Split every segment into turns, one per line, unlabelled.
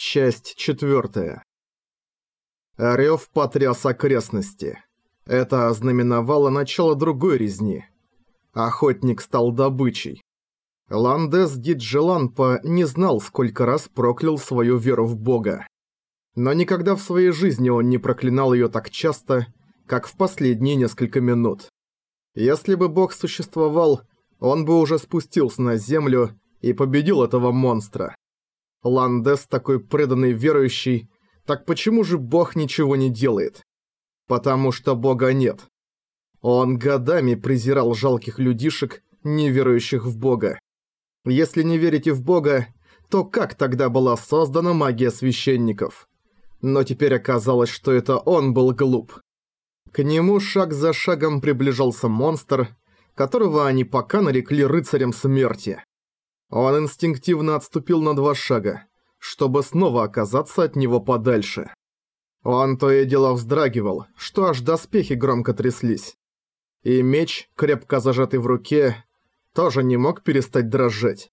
Часть четвертая. Рёв потряс окрестности. Это ознаменовало начало другой резни. Охотник стал добычей. Ландес Диджеланпа не знал, сколько раз проклял свою веру в Бога. Но никогда в своей жизни он не проклинал её так часто, как в последние несколько минут. Если бы Бог существовал, он бы уже спустился на землю и победил этого монстра. Ландес такой преданный верующий, так почему же Бог ничего не делает? Потому что Бога нет. Он годами презирал жалких людишек, не верующих в Бога. Если не верите в Бога, то как тогда была создана магия священников? Но теперь оказалось, что это он был глуп. К нему шаг за шагом приближался монстр, которого они пока нарекли рыцарем смерти. Он инстинктивно отступил на два шага, чтобы снова оказаться от него подальше. Он то и дело вздрагивал, что аж доспехи громко тряслись. И меч, крепко зажатый в руке, тоже не мог перестать дрожать.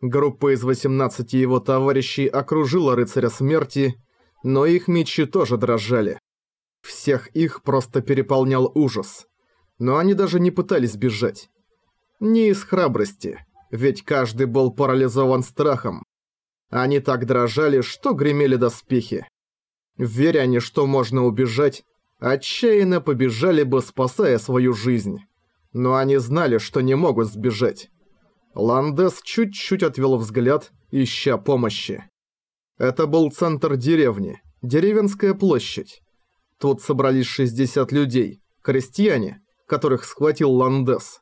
Группа из 18 его товарищей окружила рыцаря смерти, но их мечи тоже дрожали. Всех их просто переполнял ужас. Но они даже не пытались бежать. Не из храбрости ведь каждый был парализован страхом. Они так дрожали, что гремели доспехи. Веря они, что можно убежать, отчаянно побежали бы, спасая свою жизнь. Но они знали, что не могут сбежать. Ландес чуть-чуть отвел взгляд, ища помощи. Это был центр деревни, деревенская площадь. Тут собрались 60 людей, крестьяне, которых схватил Ландес.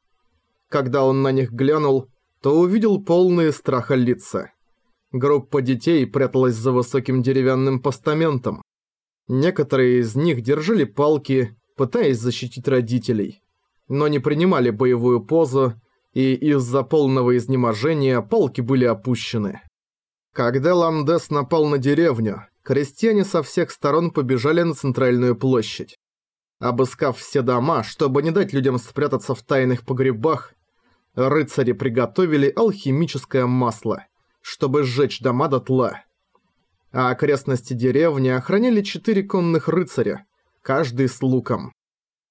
Когда он на них глянул, то увидел полные страха лица. Группа детей пряталась за высоким деревянным постаментом. Некоторые из них держали палки, пытаясь защитить родителей, но не принимали боевую позу, и из-за полного изнеможения палки были опущены. Когда Ламдес напал на деревню, крестьяне со всех сторон побежали на центральную площадь. Обыскав все дома, чтобы не дать людям спрятаться в тайных погребах, Рыцари приготовили алхимическое масло, чтобы сжечь дома дотла. А окрестности деревни охраняли четыре конных рыцаря, каждый с луком.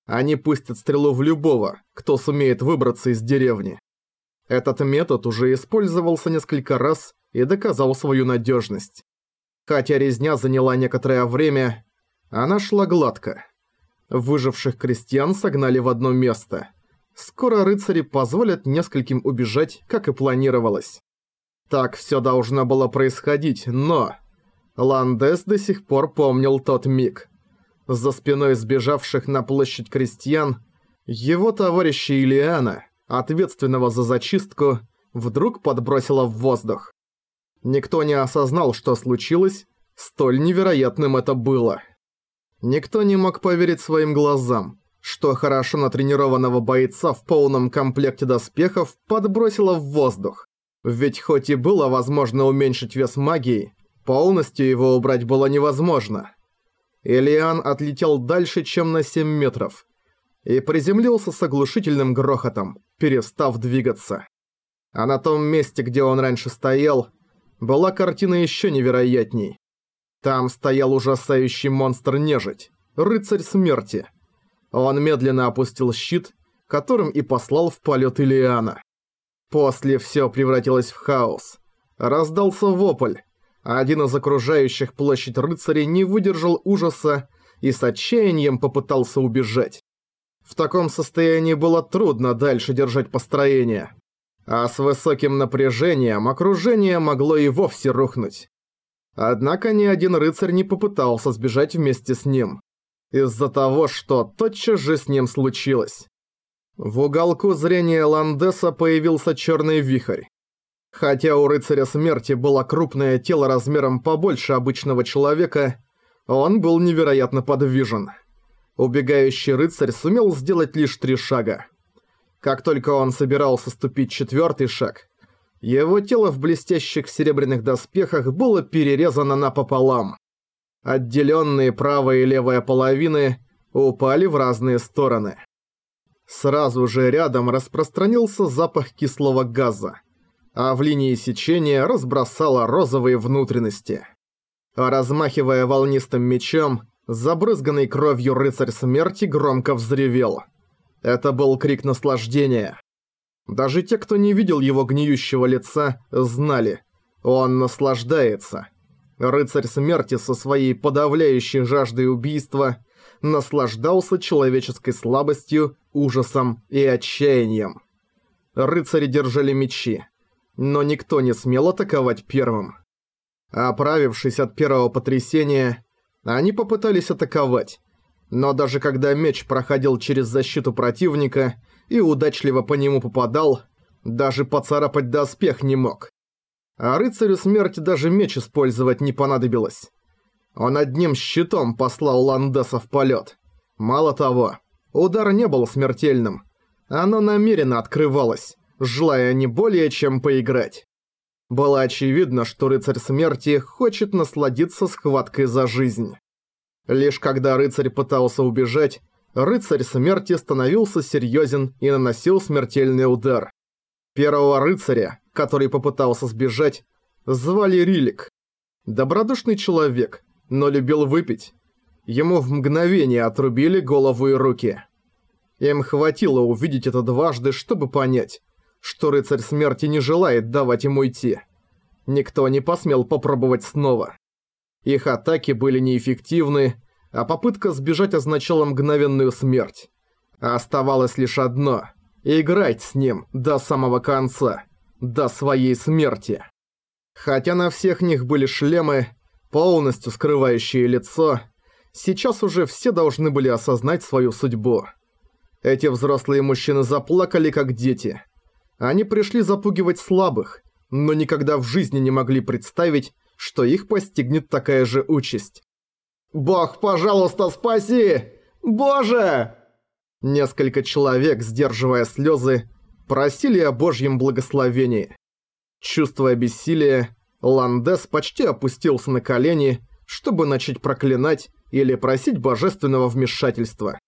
Они пустят стрелу в любого, кто сумеет выбраться из деревни. Этот метод уже использовался несколько раз и доказал свою надежность. Хотя резня заняла некоторое время, она шла гладко. Выживших крестьян согнали в одно место – скоро рыцари позволят нескольким убежать, как и планировалось. Так все должно было происходить, но... Ландес до сих пор помнил тот миг. За спиной сбежавших на площадь крестьян, его товарища Илиана, ответственного за зачистку, вдруг подбросила в воздух. Никто не осознал, что случилось, столь невероятным это было. Никто не мог поверить своим глазам что хорошо натренированного бойца в полном комплекте доспехов подбросило в воздух. Ведь хоть и было возможно уменьшить вес магии, полностью его убрать было невозможно. Элиан отлетел дальше, чем на 7 метров, и приземлился с оглушительным грохотом, перестав двигаться. А на том месте, где он раньше стоял, была картина еще невероятней. Там стоял ужасающий монстр-нежить, рыцарь смерти – он медленно опустил щит, которым и послал в полет Илиана. После все превратилось в хаос. Раздался вопль. Один из окружающих площадь рыцарей не выдержал ужаса и с отчаянием попытался убежать. В таком состоянии было трудно дальше держать построение. А с высоким напряжением окружение могло и вовсе рухнуть. Однако ни один рыцарь не попытался сбежать вместе с ним из-за того, что тотчас же с ним случилось. В уголку зрения Ландеса появился черный вихрь. Хотя у рыцаря смерти было крупное тело размером побольше обычного человека, он был невероятно подвижен. Убегающий рыцарь сумел сделать лишь три шага. Как только он собирался ступить четвертый шаг, его тело в блестящих серебряных доспехах было перерезано напополам. Отделенные правая и левая половины упали в разные стороны. Сразу же рядом распространился запах кислого газа, а в линии сечения разбросало розовые внутренности. Размахивая волнистым мечом, забрызганный кровью рыцарь смерти громко взревел. Это был крик наслаждения. Даже те, кто не видел его гниющего лица, знали. Он наслаждается. Рыцарь смерти со своей подавляющей жаждой убийства наслаждался человеческой слабостью, ужасом и отчаянием. Рыцари держали мечи, но никто не смел атаковать первым. Оправившись от первого потрясения, они попытались атаковать, но даже когда меч проходил через защиту противника и удачливо по нему попадал, даже поцарапать доспех не мог. А рыцарю смерти даже меч использовать не понадобилось. Он одним щитом послал Ландеса в полет. Мало того, удар не был смертельным. Оно намеренно открывалось, желая не более чем поиграть. Было очевидно, что рыцарь смерти хочет насладиться схваткой за жизнь. Лишь когда рыцарь пытался убежать, рыцарь смерти становился серьезен и наносил смертельный удар. Первого рыцаря, который попытался сбежать, звали Рилик. Добродушный человек, но любил выпить. Ему в мгновение отрубили голову и руки. Им хватило увидеть это дважды, чтобы понять, что рыцарь смерти не желает давать ему идти. Никто не посмел попробовать снова. Их атаки были неэффективны, а попытка сбежать означала мгновенную смерть. Оставалось лишь одно – играть с ним до самого конца, до своей смерти. Хотя на всех них были шлемы, полностью скрывающие лицо, сейчас уже все должны были осознать свою судьбу. Эти взрослые мужчины заплакали как дети. Они пришли запугивать слабых, но никогда в жизни не могли представить, что их постигнет такая же участь. «Бог, пожалуйста, спаси! Боже!» Несколько человек, сдерживая слезы, просили о Божьем благословении. Чувствуя бессилие, Ландес почти опустился на колени, чтобы начать проклинать или просить божественного вмешательства.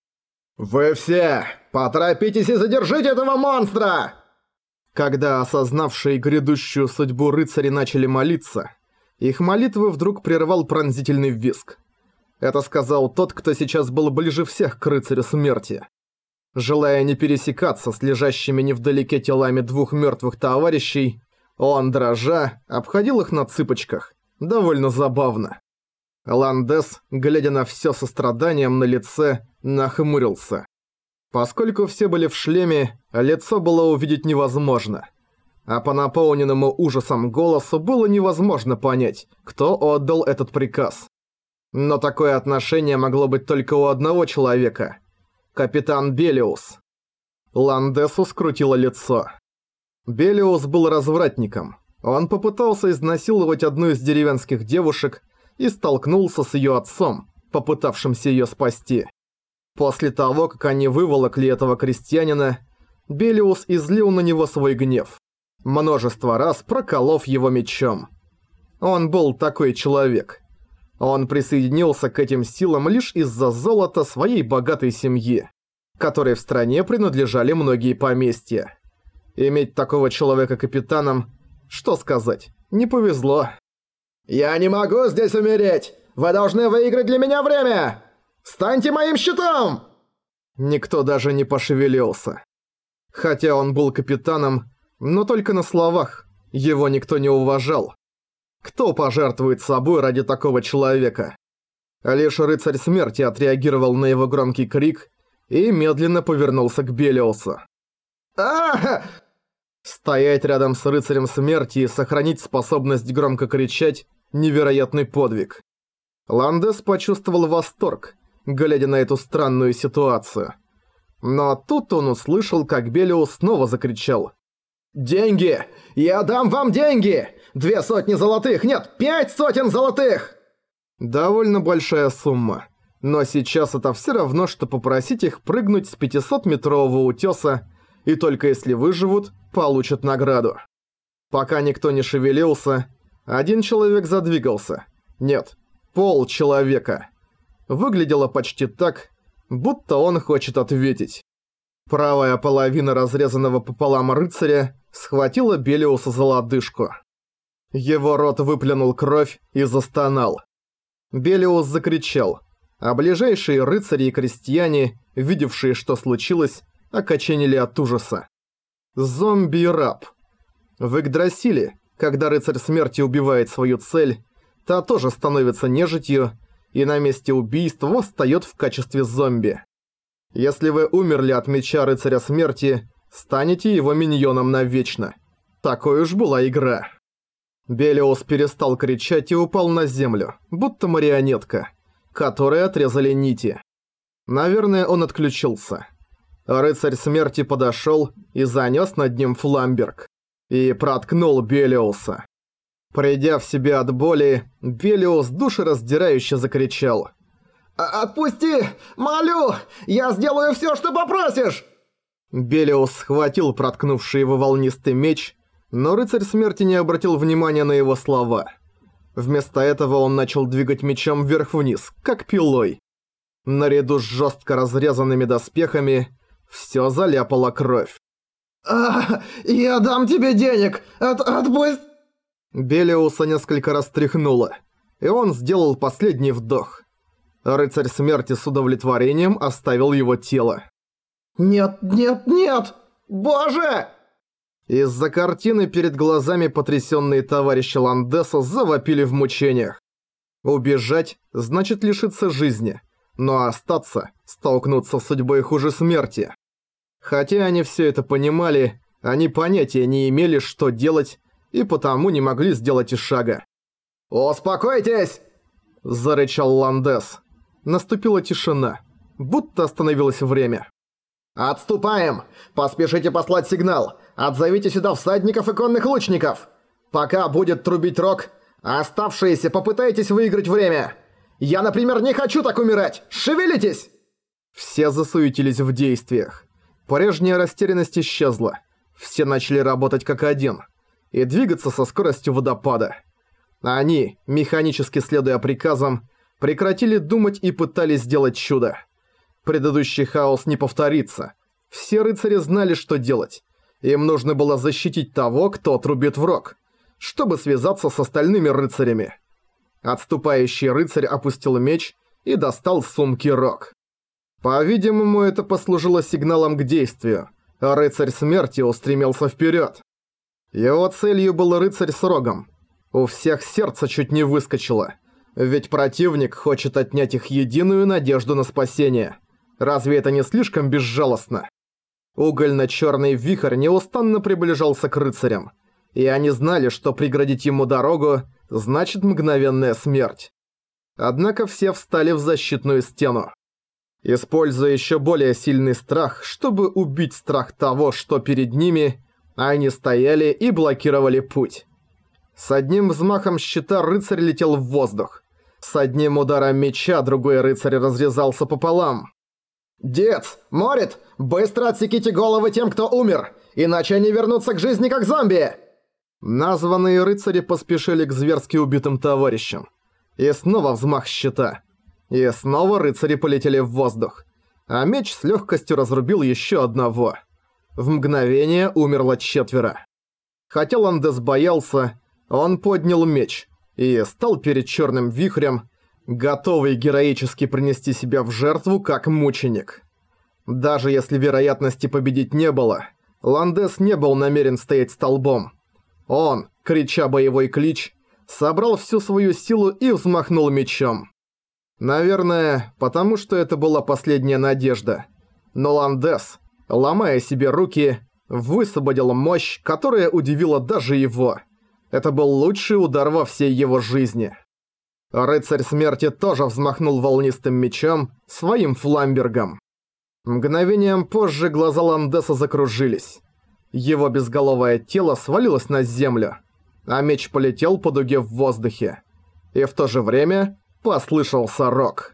«Вы все! Поторопитесь и задержите этого монстра!» Когда осознавшие грядущую судьбу рыцари начали молиться, их молитвы вдруг прервал пронзительный визг. Это сказал тот, кто сейчас был ближе всех к рыцарю смерти. Желая не пересекаться с лежащими невдалеке телами двух мертвых товарищей, он, дрожа, обходил их на цыпочках. Довольно забавно. Ландес, глядя на все со страданием на лице, нахмурился. Поскольку все были в шлеме, лицо было увидеть невозможно. А по наполненному ужасом голосу было невозможно понять, кто отдал этот приказ. Но такое отношение могло быть только у одного человека. Капитан Белиус. Ландесу скрутило лицо. Белиус был развратником. Он попытался изнасиловать одну из деревенских девушек и столкнулся с ее отцом, попытавшимся ее спасти. После того, как они выволокли этого крестьянина, Белиус излил на него свой гнев, множество раз проколов его мечом. Он был такой человек. Он присоединился к этим силам лишь из-за золота своей богатой семьи, которой в стране принадлежали многие поместья. Иметь такого человека капитаном, что сказать, не повезло. «Я не могу здесь умереть! Вы должны выиграть для меня время! Станьте моим щитом!» Никто даже не пошевелился. Хотя он был капитаном, но только на словах, его никто не уважал. Кто пожертвует собой ради такого человека? Лишь рыцарь смерти отреагировал на его громкий крик и медленно повернулся к Белиусу а Стоять рядом с рыцарем смерти и сохранить способность громко кричать – невероятный подвиг. Ландес почувствовал восторг, глядя на эту странную ситуацию. Но тут он услышал, как Белиус снова закричал. «Деньги! Я дам вам деньги! Две сотни золотых! Нет, пять сотен золотых!» Довольно большая сумма. Но сейчас это все равно, что попросить их прыгнуть с 500-метрового утеса и только если выживут, получат награду. Пока никто не шевелился, один человек задвигался. Нет, пол человека. Выглядело почти так, будто он хочет ответить. Правая половина разрезанного пополам рыцаря схватила Белиуса за лодыжку. Его рот выплюнул кровь и застонал. Белиус закричал, а ближайшие рыцари и крестьяне, видевшие, что случилось, окоченели от ужаса. Зомби-раб. В Игдрасиле, когда рыцарь смерти убивает свою цель, та тоже становится нежитью и на месте убийства восстает в качестве зомби. Если вы умерли от меча рыцаря смерти, станете его миньоном навечно. Такой уж была игра. Белиус перестал кричать и упал на землю, будто марионетка, которой отрезали нити. Наверное, он отключился. Рыцарь смерти подошёл и занёс над ним фламберг. И проткнул Белиуса. Придя в себя от боли, Белиус душераздирающе закричал. «А, «Отпусти! Молю! Я сделаю всё, что попросишь!» Белиус схватил проткнувший его волнистый меч, но рыцарь смерти не обратил внимания на его слова. Вместо этого он начал двигать мечом вверх-вниз, как пилой. Наряду с жестко разрезанными доспехами все заляпала кровь. «А, я дам тебе денег! От, отпусть!» Белиуса несколько раз тряхнуло, и он сделал последний вдох. Рыцарь смерти с удовлетворением оставил его тело. «Нет, нет, нет! Боже!» Из-за картины перед глазами потрясенные товарищи Ландеса завопили в мучениях. Убежать значит лишиться жизни, но остаться, столкнуться с судьбой хуже смерти. Хотя они все это понимали, они понятия не имели, что делать, и потому не могли сделать и шага. «Успокойтесь!» – зарычал Ландес. Наступила тишина, будто остановилось время. «Отступаем! Поспешите послать сигнал! Отзовите сюда всадников и конных лучников! Пока будет трубить рог, оставшиеся попытайтесь выиграть время! Я, например, не хочу так умирать! Шевелитесь!» Все засуетились в действиях. Прежняя растерянность исчезла. Все начали работать как один. И двигаться со скоростью водопада. Они, механически следуя приказам, прекратили думать и пытались сделать чудо. Предыдущий хаос не повторится. Все рыцари знали, что делать. Им нужно было защитить того, кто трубит в рог, чтобы связаться с остальными рыцарями. Отступающий рыцарь опустил меч и достал сумки рог. По-видимому, это послужило сигналом к действию, рыцарь смерти устремился вперед. Его целью был рыцарь с рогом. У всех сердце чуть не выскочило, ведь противник хочет отнять их единую надежду на спасение. Разве это не слишком безжалостно? Угольно-чёрный вихрь неустанно приближался к рыцарям, и они знали, что преградить ему дорогу значит мгновенная смерть. Однако все встали в защитную стену. Используя ещё более сильный страх, чтобы убить страх того, что перед ними, они стояли и блокировали путь. С одним взмахом щита рыцарь летел в воздух. С одним ударом меча другой рыцарь разрезался пополам. «Дед! Морит! Быстро отсеките головы тем, кто умер! Иначе они вернутся к жизни как зомби!» Названные рыцари поспешили к зверски убитым товарищам. И снова взмах щита. И снова рыцари полетели в воздух. А меч с легкостью разрубил еще одного. В мгновение умерло четверо. Хотя Ландес боялся, он поднял меч и стал перед черным вихрем, готовый героически принести себя в жертву как мученик. Даже если вероятности победить не было, Ландес не был намерен стоять столбом. Он, крича боевой клич, собрал всю свою силу и взмахнул мечом. Наверное, потому что это была последняя надежда. Но Ландес, ломая себе руки, высвободил мощь, которая удивила даже его. Это был лучший удар во всей его жизни. Рыцарь смерти тоже взмахнул волнистым мечом, своим фламбергом. Мгновением позже глаза Ландеса закружились. Его безголовое тело свалилось на землю, а меч полетел по дуге в воздухе. И в то же время послышался рок.